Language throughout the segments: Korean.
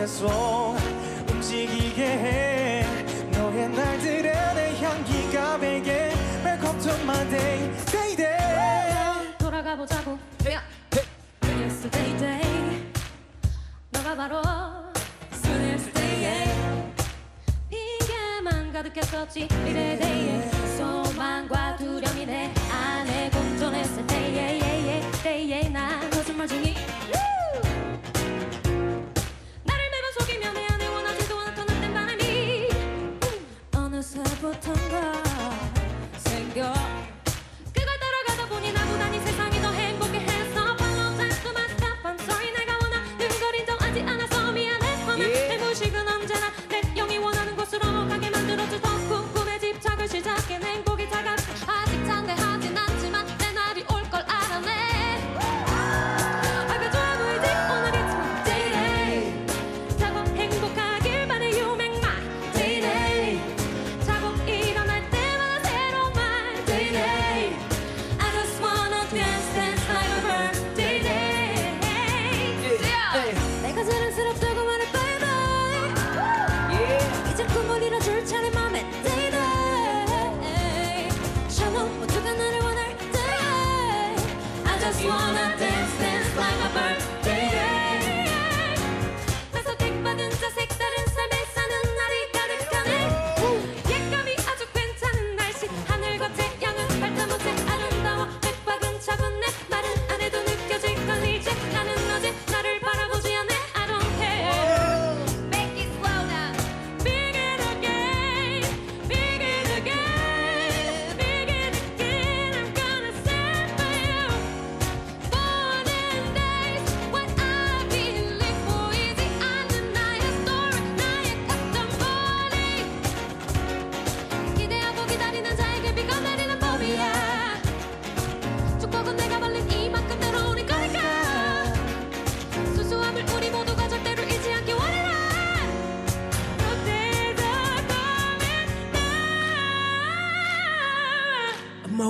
계속 움직이게 해 너의 날들에 내 향기가 배게 Welcome to my day day day 돌아가 보자고 yeah. Yesterday day 너가 바로 Yesterday 핑계만 가득했었지 미래 day 소망과 두려움 새부터가 생겨. just wanna dance.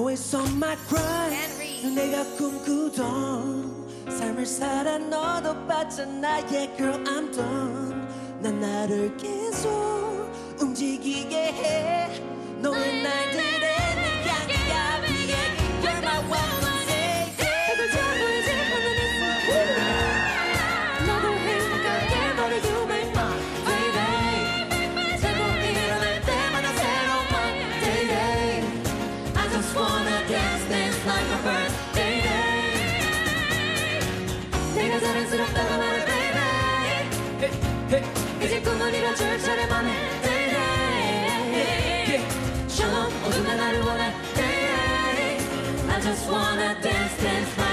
Always on my grind. 내가 꿈꾸던 삶을 살아 너도 봤잖아 Yeah girl I'm done. 난 나를 계속 움직이게 해. 너의 날들에 I just wanna dance, dance.